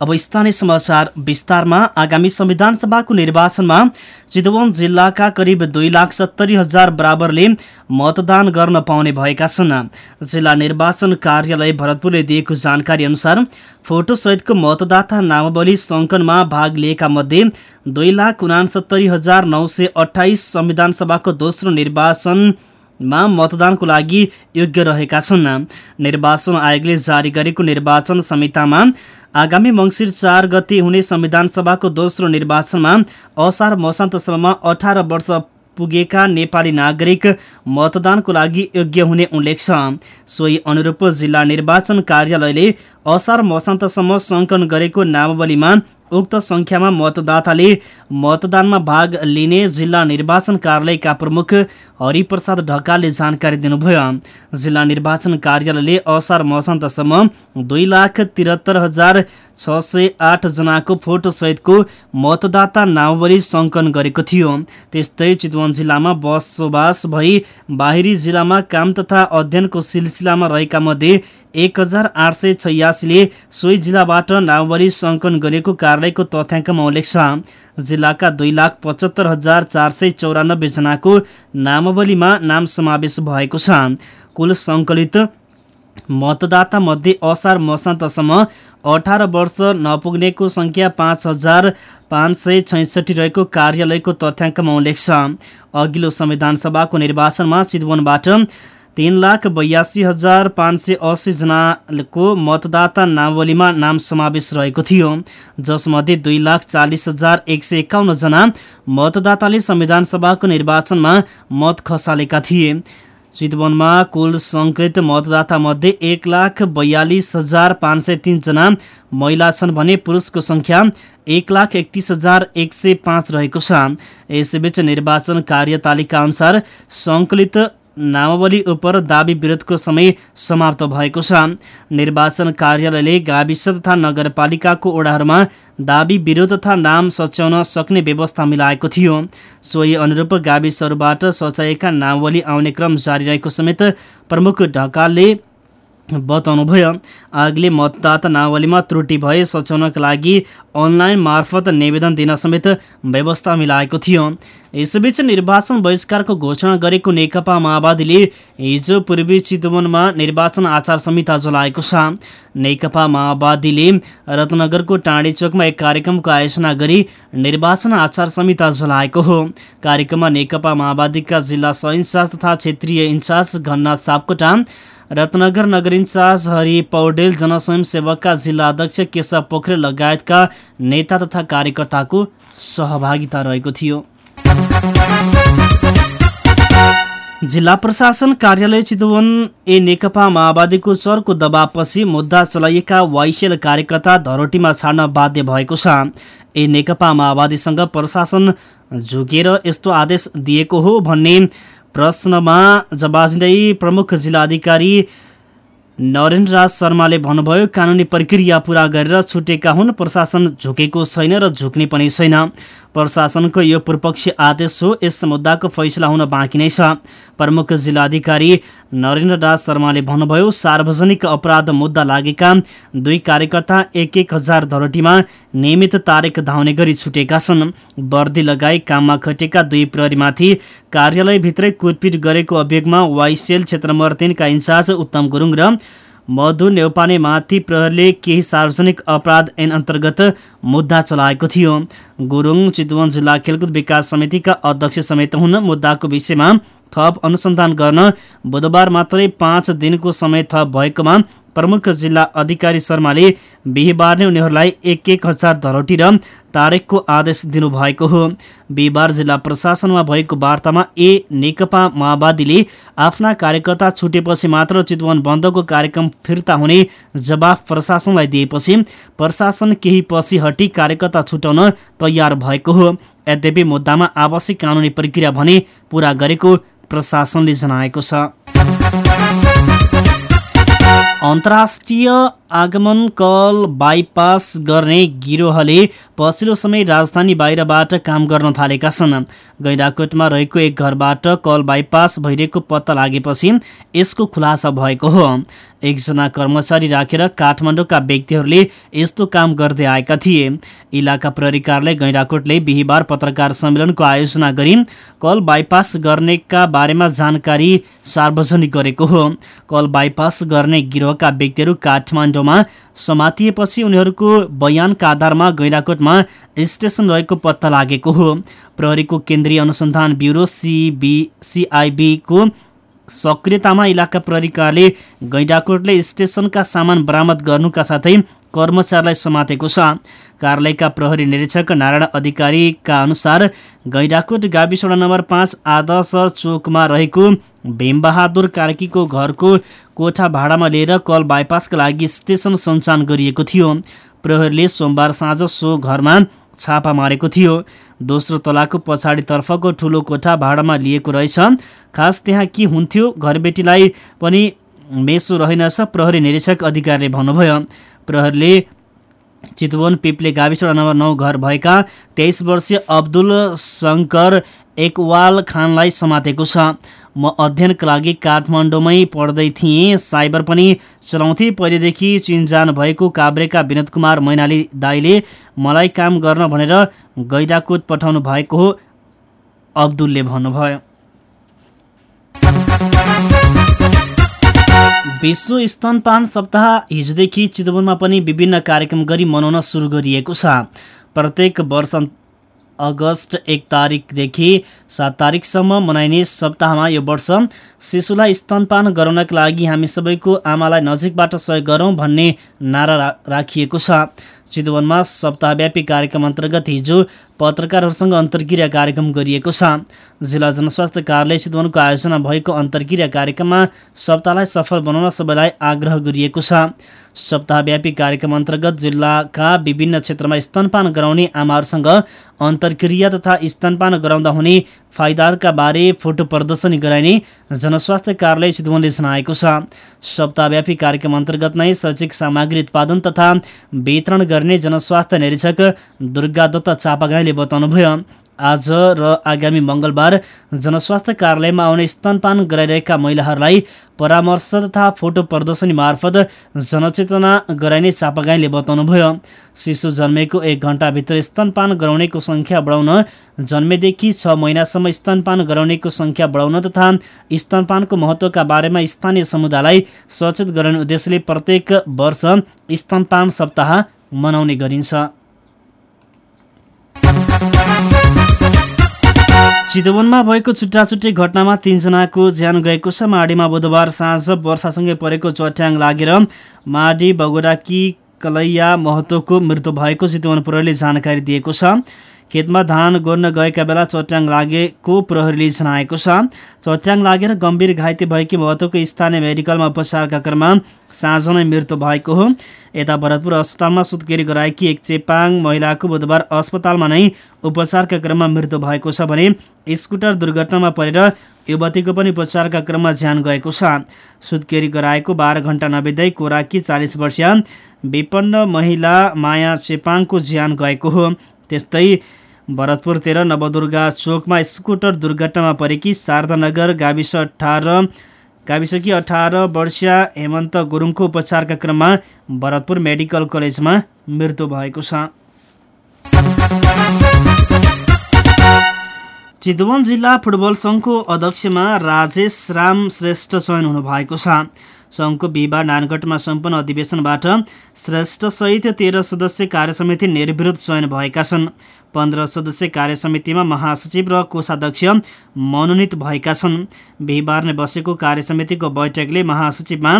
अब स्थानीय समाचार विस्तारमा। आगामी संविधान सभाको निर्वाचनमा चितवन जिल्लाका करिब दुई लाख सत्तरी हजार बराबरले मतदान गर्न पाउने भएका छन्। जिल्ला निर्वाचन कार्यालय भरतपुरले दिएको जानकारी अनुसार फोटोसहितको मतदाता नामावली सङ्कनमा भाग लिएका मध्ये दुई लाख उनासत्तरी हजार नौ सय अठाइस संविधान सभाको दोस्रो निर्वाचन मा मतदानको लागि योग्य रहेका छन्। निर्वाचन आयोगले जारी गरेको निर्वाचन संहितामा आगामी मङ्सिर चार गते हुने संविधान सभाको दोस्रो निर्वाचनमा असार मसान्तसम्ममा अठार वर्ष पुगेका नेपाली नागरिक मतदानको लागि योग्य हुने उल्लेख छ। सोही अनुरूप जिल्ला निर्वाचन कार्यालयले असार मसान्तसम्म सङ्कलन गरेको नामावलीमा उक्त सङ्ख्यामा मतदाताले मतदानमा भाग लिने जिल्ला निर्वाचन कार्यालयका प्रमुख हरिप्रसाद ढकालले जानकारी दिनुभयो। जिल्ला निर्वाचन कार्यालयले असार मसान्तसम्म दुई लाख त्रिहत्तर हजार छ सय आठजनाको फोटोसहितको मतदाता नामावली सङ्कलन गरेको थियो। त्यस्तै चितवन जिल्लामा बसोबास भई बाहिरी जिल्लामा काम तथा अध्ययनको सिलसिलामा रहेका मध्ये एक हजार आठ सय छयासीले सोही जिल्लाबाट नामावली सङ्कलन गरेको कार्यालयको तथ्याङ्कमा उल्लेख छ जिल्लाका दुई लाख पचहत्तर हजार चार सय चौरानब्बे जनाको नामावलीमा नाम समावेश भएको छ। कुल सङ्कलित मतदाता मध्ये असार मसान्तसम्म अठार वर्ष नपुग्नेको सङ्ख्या पाँच हजार पाँच सय छैसठी रहेको कार्यालयको तथ्याङ्कमा उल्लेख छ। अघिल्लो संविधान सभाको निर्वाचनमा चितवनबाट तीन लाख बयासी हजार पाँच सय असीजनाको मतदाता नावलीमा नाम समावेश रहेको थियो जसमध्ये दुई लाख चालिस हजार एक सय एकाउन्नजना मतदाताले संविधान सभाको निर्वाचनमा मत खसालेका थिए। चितवनमा कुल सङ्कलित मतदातामध्ये एक लाख बयालिस हजार पाँच सय तिनजना महिला छन् भने पुरुषको सङ्ख्या एक लाख एकतिस हजार एक सय पाँच रहेको छ। यसैबीच निर्वाचन कार्यतालिका अनुसार सङ्कलित नामावली उप दावी विरोधको समय समाप्त भएको छ। निर्वाचन कार्यालयले गाविस तथा नगरपालिकाको ओडाहरूमा दावी विरोध तथा नाम सच्याउन सक्ने व्यवस्था मिलाएको थियो। सोही अनुरूप गाविसहरूबाट सच्याएका नामावली आउने क्रम जारी रहेको समेत प्रमुख ढकालले बताउनुभयो आगले मतदाता नावलीमा त्रुटि भए सच्याउनका लागि अनलाइन मार्फत निवेदन दिन समेत व्यवस्था मिलाएको थियो। यसैबीच निर्वाचन बहिष्कारको घोषणा गरेको नेकपा माओवादीले हिजो पूर्वी चितवनमा निर्वाचन आचार संहिता जलाएको छ। नेकपा माओवादीले रत्नगरको टाँडी चोकमा एक कार्यक्रमको आयोजना गरी निर्वाचन आचार संहिता जलाएको हो। कार्यक्रममा नेकपा माओवादीका जिल्ला सह तथा क्षेत्रीय इन्चार्ज घन्नाथ सापकोटा रत्नगर नगर इन्चार्ज हरि पौडेल जनस्वयंसेवकका जिल्ला अध्यक्ष केशव पोखरेल लगायतका नेता तथा कार्यकर्ताको सहभागिता रहेको थियो। जिल्ला प्रशासन कार्यालय चितवन ए नेकपा माओवादीको चरको दबावपछि मुद्दा चलाइएका वाइसेल कार्यकर्ता धरोटीमा छाड्न बाध्य भएको छ। ए नेकपा माओवादीसँग प्रशासन झुकेर यस्तो आदेश दिएको हो भन्ने प्रश्नमा जवाब दिँदै प्रमुख जिल्लाधिकारी नरेन्द्र राज शर्माले भन्नुभयो कानुनी प्रक्रिया पूरा गरेर छुटेका हुन् प्रशासन झुकेको छैन र झुक्ने पनि छैन। प्रशासनको यो पूर्वपक्षी आदेश हो। यस मुद्दाको फैसला हुन बाँकी नै छ। प्रमुख जिल्लाधिकारी नरेन्द्र दास शर्माले भन्नुभयो सार्वजनिक अपराध मुद्दा लागेका दुई कार्यकर्ता एक एक हजार धरोटीमा नियमित तारिक धाउने गरी छुटेका छन्। वर्दी लगाई काममा खटेका दुई प्रहरीमाथि कार्यालयभित्रै कुटपिट गरेको अभियोगमा वाइसेल क्षेत्र नम्बर तिनका इन्चार्ज उत्तम गुरुङ र मधु नेौपानेमाथि प्रहरले केही सार्वजनिक अपराध ऐन अन्तर्गत मुद्दा चलाएको थियो। गुरुङ चितवन जिल्ला खेलकुद विकास समितिका अध्यक्ष समेत हुन् मुद्दाको विषयमा थप अनुसन्धान गर्न बुधबार मात्रै पाँच दिनको समय थप भएकोमा प्रमुख जिल्ला अधिकारी शर्माले बिहिबार नै उनीहरूलाई एक एक हजार धरोटी र तारिकको आदेश दिनुभएको हो। बिहिबार जिल्ला प्रशासनमा भएको वार्तामा ए. नेकपा माओवादीले आफ्ना कार्यकर्ता छुटेपछि मात्र चितवन बन्दको कार्यक्रम फिर्ता हुने जवाफ प्रशासनलाई दिएपछि प्रशासन केही पछि हटी कार्यकर्ता छुटाउन तयार भएको हो। यद्यपि मुद्दामा आवश्यक कानुनी प्रक्रिया भने पूरा गरेको प्रशासनले जनाएको छ। अन्तर्राष्ट्रिय आगमन कल बाइपास गर्ने गिरोहले पछिल्लो समय राजधानी बाहिरबाट काम गर्न थालेका छन्। गैडाकोटमा रहेको एक घरबाट कल बाइपास भइरहेको पत्ता लागेपछि यसको खुलासा भएको हो। एकजना कर्मचारी राखेर काठमाडौँका व्यक्तिहरूले यस्तो काम गर्दै आएका थिए। इलाका प्रहरी कार्यालय गैँडाकोटले बिहिबार पत्रकार सम्मेलनको आयोजना गरी कल बाइपास गर्नेका बारेमा जानकारी सार्वजनिक गरेको हो। कल बाइपास गर्ने गिरोहका व्यक्तिहरू काठमाडौँमा समातिएपछि उनीहरूको बयानका आधारमा गैँडाकोटमा स्टेसन रहेको पत्ता लागेको हो। प्रहरीको केन्द्रीय अनुसन्धान ब्युरो सिबी सिआइबीको सक्रियतामा इलाका प्रहरीकाले गैँडाकोटले स्टेसनका सामान बरामद गर्नुका साथै कर्मचारीलाई समातेको छ। कार्यालयका प्रहरी निरीक्षक नारायण अधिकारीका अनुसार गैँडाकोट गाविस नम्बर पाँच आदर्श चोकमा रहेको भीमबहादुर कार्कीको घरको कोठा भाडामा लिएर कल बाइपासका लागि स्टेसन सञ्चालन गरिएको थियो। प्रहरीले सोमबार साँझ सो घरमा छापा मारेको थियो। दोस्रो तलाको पछाडितर्फको ठुलो कोठा भाडामा लिएको रहेछ। खास त्यहाँ के हुन्थ्यो घरबेटीलाई पनि मेसो रहेनछ प्रहरी निरीक्षक अधिकारीले भन्नुभयो। प्रहरीले चितवन पिप्ले गाविस नम्बर नौ घर भएका तेइस वर्षीय अब्दुल शङ्कर एकवाल खानलाई समातेको छ। म अध्ययनका लागि काठमाडौँमै पढ्दै थिएँ। साइबर पनि चलाउँथेँ। पहिलेदेखि चिनजान भएको काभ्रेका विनोद कुमार मैनाली दाईले मलाई काम गर्न भनेर गैडाकोट पठाउनु भएको हो अब्दुलले भन्नुभयो। विश्व स्तनपान सप्ताह हिजोदेखि चितवनमा पनि विभिन्न कार्यक्रम गरी मनाउन सुरु गरिएको छ। प्रत्येक वर्ष अगस्त एक तारिकदेखि सात तारिकसम्म मनाइने सप्ताहमा यो वर्ष शिशुलाई स्तनपान गराउनका लागि हामी सबैको आमालाई नजिकबाट सहयोग गरौँ भन्ने नारा राखिएको छ। चितवनमा सप्ताहव्यापी कार्यक्रम अन्तर्गत हिजो पत्रकारहरूसँग अन्तर्क्रिया कार्यक्रम गरिएको छ। जिल्ला जनस्वास्थ्य कार्यालय चितवनको आयोजना भएको अन्तर्क्रिया कार्यक्रममा सप्ताहलाई सफल बनाउन सबैलाई आग्रह गरिएको छ। सप्ताहव्यापी कार्यक्रम अन्तर्गत जिल्लाका विभिन्न क्षेत्रमा स्तनपान गराउने आमाहरूसँग अन्तर्क्रिया तथा स्तनपान गराउँदा हुने फाइदाहरूका बारे फोटो प्रदर्शनी गराइने जनस्वास्थ्य कार्यालय चितवनले जनाएको छ। सप्ताहव्यापी कार्यक्रम अन्तर्गत नै शैक्षिक सामग्री उत्पादन तथा वितरण गर्ने जनस्वास्थ्य निरीक्षक दुर्गा दत्त चापागाईले बताउनुभयो। आज र आगामी मङ्गलबार जनस्वास्थ्य कार्यालयमा आउने स्तनपान गराइरहेका महिलाहरूलाई परामर्श तथा फोटो प्रदर्शनी मार्फत जनचेतना गराइने चापागाईले बताउनुभयो। शिशु जन्मेको एक घन्टाभित्र स्तनपान गराउनेको सङ्ख्या बढाउन जन्मेदेखि छ महिनासम्म स्तनपान गराउनेको सङ्ख्या बढाउन तथा स्तनपानको महत्त्वका बारेमा स्थानीय समुदायलाई सचेत गराउने उद्देश्यले प्रत्येक वर्ष स्तनपान सप्ताह मनाउने गरिन्छ। चितवनमा भएको छुट्टा छुट्टै घटनामा तीनजनाको ज्यान गएको छ। माडीमा बुधबार साँझ वर्षासँगै परेको चट्याङ लागेर माडी बगोडाकी कलैया महतोको मृत्यु भएको चितवन प्रहरीले जानकारी दिएको छ। खेतमा धान गोड्न गएका बेला चट्याङ लागेको प्रहरीले जनाएको छ। चट्याङ लागेर गम्भीर घाइते भएकी महत्वको स्थानीय मेडिकलमा उपचारका क्रममा साँझ नै मृत्यु भएको हो। यता भरतपुर अस्पतालमा सुत्केरी गराएकी एक चेपाङ महिलाको बुधबार अस्पतालमा नै उपचारका क्रममा मृत्यु भएको छ भने स्कुटर दुर्घटनामा परेर युवतीको पनि उपचारका क्रममा ज्यान गएको छ। सुत्केरी गराएको बाह्र घन्टा नबित्दै कोराकी चालिस वर्षीय विपन्न महिला माया चेपाङको ज्यान गएको हो। त्यस्तै भरतपुर तेह्र नवदुर्गा चोकमा स्कुटर दुर्घटनामा परेकी शारदानगर गाविस अठार गाविसकी अठार वर्षीय हेमन्त गुरुङको उपचारका क्रममा भरतपुर मेडिकल कलेजमा मृत्यु भएको छ। चितवन जिल्ला फुटबल सङ्घको अध्यक्षमा राजेश राम श्रेष्ठ चयन हुनुभएको छ। सङ्घको बिहिबार नानगढमा सम्पन्न अधिवेशनबाट श्रेष्ठसहित तेह्र सदस्य कार्यसमिति निर्विरोध चयन भएका छन्। पन्ध्र सदस्य कार्य समितिमा महासचिव र कोषाध्यक्ष मनोनित भएका छन्। बिहिबार नै बसेको कार्य समितिको बैठकले महासचिवमा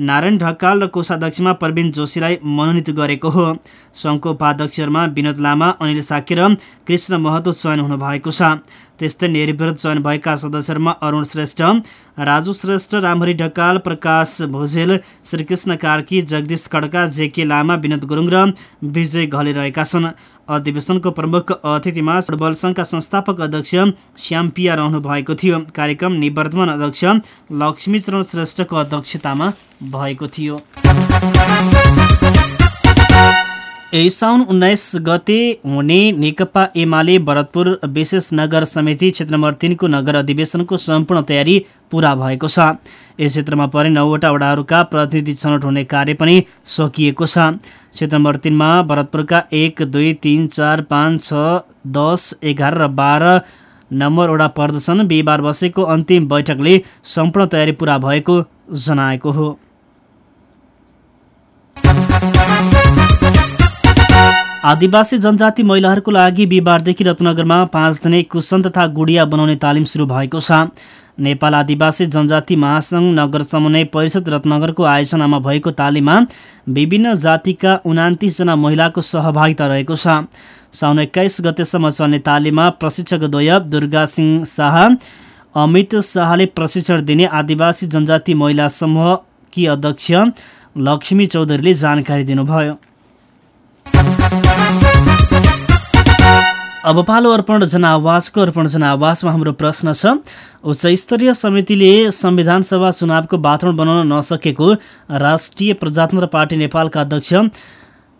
नारायण ढकाल र कोषाध्यक्षमा प्रवीण जोशीलाई मनोनित गरेको हो। सङ्घको उपाध्यक्षहरूमा विनोद लामा अनिल साकी र कृष्ण महतो चयन हुनुभएको छ। त्यस्तै निर्विरोध चयन भएका सदस्यहरूमा अरुण श्रेष्ठ राजु श्रेष्ठ रामहरि ढकाल प्रकाश भोजेल श्रीकृष्ण कार्की जगदीश खड्का जेके लामा विनोद गुरुङ र विजय घले रहेका छन्। अधिवेशनको प्रमुख अतिथिमा फुटबल सङ्घका संस्थापक अध्यक्ष श्याम पिया रहनु भएको थियो। कार्यक्रम निवर्तमान अध्यक्ष लक्ष्मीचरण श्रेष्ठको अध्यक्षतामा भएको थियो। साउन उन्नाइस गते हुने नेकपा एमाले भरतपुर विशेष नगर समिति क्षेत्र नम्बर तिनको नगर अधिवेशनको सम्पूर्ण तयारी पुरा भएको छ। यस क्षेत्रमा पर्ने नौवटा वडाहरूका प्रतिनिधि छनौट हुने कार्य पनि सकिएको छ। क्षेत्र नम्बर तिनमा भरतपुरका एक दुई तिन चार पाँच छ दस एघार र बाह्र नम्बर वडा पर्दछन्। बिहिबार बसेको अन्तिम बैठकले सम्पूर्ण तयारी पुरा भएको जनाएको हो। आदिवासी जनजाति महिलाहरूको लागि बिहिबारदेखि रत्नगरमा पाँच दिने कुसन तथा गुडिया बनाउने तालिम सुरु भएको छ। नेपाल आदिवासी जनजाति महासङ्घ नगर समन्वय परिषद रत्नगरको आयोजनामा भएको तालिममा विभिन्न जातिका उनातिसजना महिलाको सहभागिता रहेको छ। साउन एक्काइस गतेसम्म चल्ने तालिममा प्रशिक्षकद्वय दुर्गा सिंह शाह अमित शाहले प्रशिक्षण दिने आदिवासी जनजाति महिला समूहकी अध्यक्ष लक्ष्मी चौधरीले जानकारी दिनुभयो। अब पालो अर्पण जनावासको अर्पण जनावासमा हाम्रो प्रश्न छ। उच्च स्तरीय समितिले संविधान सभा चुनावको वातावरण बनाउन नसकेको राष्ट्रिय प्रजातन्त्र पार्टी नेपालका अध्यक्ष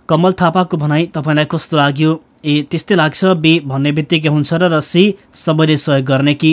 कमल थापाको भनाइ तपाईँलाई कस्तो लाग्यो? ए त्यस्तै लाग्छ। बे भन्ने बित्तिकै हुन्छ र सी सबैले सहयोग गर्ने कि?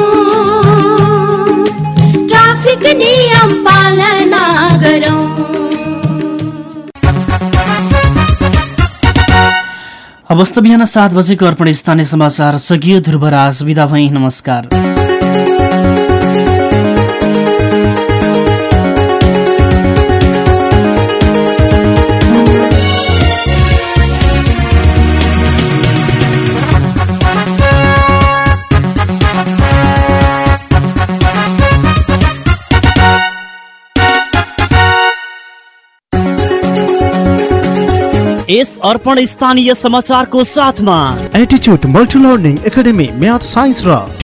अवस्थ बिहान सात बजेको अर्पण स्थानीय समाचार सकियो ध्रुवराज विदा भई नमस्कार। यस अर्पण स्थानीय समाचारको साथमा एटिच्युड multi learning academy math science र